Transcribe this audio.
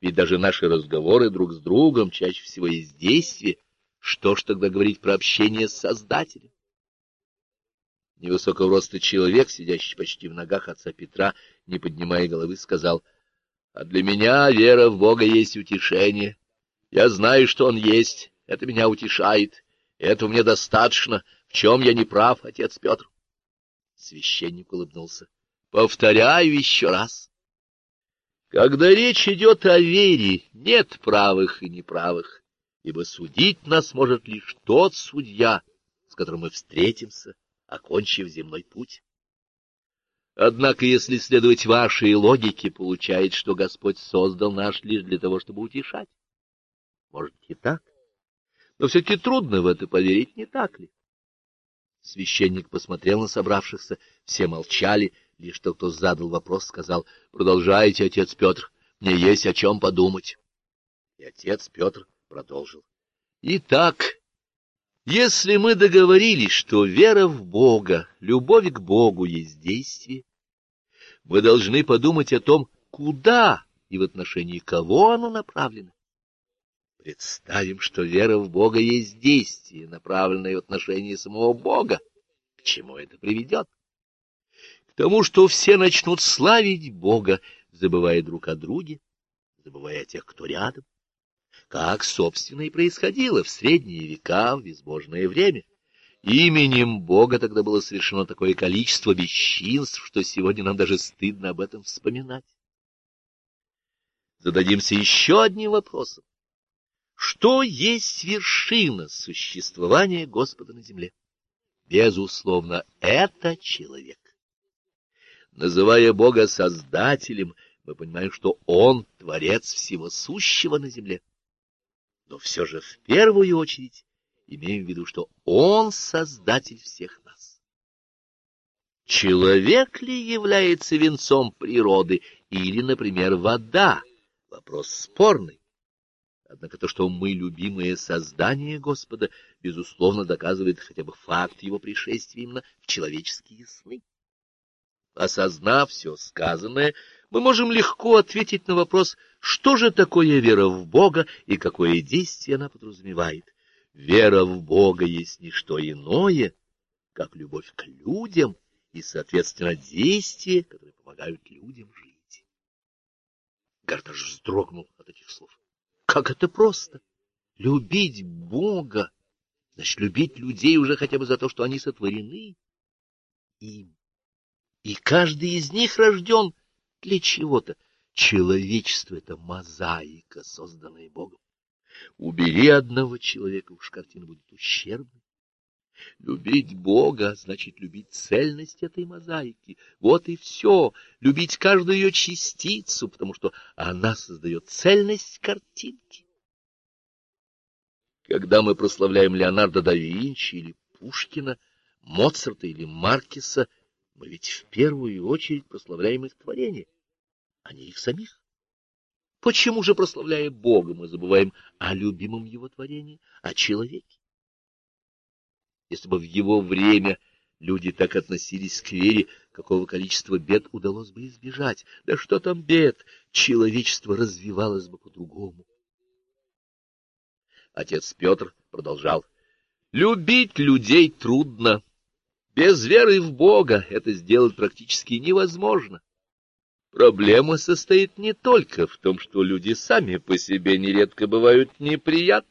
Ведь даже наши разговоры друг с другом чаще всего есть действие. Что ж тогда говорить про общение с Создателем? Невысокого роста человек, сидящий почти в ногах отца Петра, не поднимая головы, сказал, «А для меня вера в Бога есть утешение. Я знаю, что Он есть, это меня утешает, этого мне достаточно. В чем я не прав, отец Петр?» Священник улыбнулся. «Повторяю еще раз. Когда речь идет о вере, нет правых и неправых, ибо судить нас может лишь тот судья, с которым мы встретимся, окончив земной путь. Однако, если следовать вашей логике, получается, что Господь создал наш лишь для того, чтобы утешать. Может, и так. Но все-таки трудно в это поверить, не так ли? Священник посмотрел на собравшихся, все молчали, Лишь тот, кто задал вопрос, сказал, — Продолжайте, отец Петр, мне есть о чем подумать. И отец Петр продолжил. — Итак, если мы договорились, что вера в Бога, любовь к Богу есть действие, мы должны подумать о том, куда и в отношении кого оно направлено. Представим, что вера в Бога есть действие, направленное в отношении самого Бога. К чему это приведет? Тому, что все начнут славить Бога, забывая друг о друге, забывая о тех, кто рядом, как, собственно, и происходило в средние века, в безбожное время. Именем Бога тогда было совершено такое количество бесчинств, что сегодня нам даже стыдно об этом вспоминать. Зададимся еще одним вопросом. Что есть вершина существования Господа на земле? Безусловно, это человек. Называя Бога Создателем, мы понимаем, что Он — Творец всего сущего на земле. Но все же в первую очередь имеем в виду, что Он — Создатель всех нас. Человек ли является венцом природы или, например, вода? Вопрос спорный. Однако то, что мы любимые создания Господа, безусловно, доказывает хотя бы факт его пришествия именно в человеческие сны. Осознав все сказанное, мы можем легко ответить на вопрос, что же такое вера в Бога и какое действие она подразумевает. Вера в Бога есть не что иное, как любовь к людям и, соответственно, действия, которые помогают людям жить. Гарташ вздрогнул от этих слов. Как это просто! Любить Бога, значит, любить людей уже хотя бы за то, что они сотворены им и каждый из них рожден для чего-то. Человечество — это мозаика, созданная Богом. Убери одного человека, уж картина будет ущербной. Любить Бога значит любить цельность этой мозаики. Вот и все. Любить каждую ее частицу, потому что она создает цельность картинки. Когда мы прославляем Леонардо да Винчи или Пушкина, Моцарта или Маркеса, мы ведь в первую очередь прославляем их творение, а не их самих. Почему же, прославляя Бога, мы забываем о любимом его творении, о человеке? Если бы в его время люди так относились к вере, какого количества бед удалось бы избежать? Да что там бед? Человечество развивалось бы по-другому. Отец Петр продолжал. Любить людей трудно, без веры в Бога это сделать практически невозможно. Проблема состоит не только в том, что люди сами по себе нередко бывают неприятны,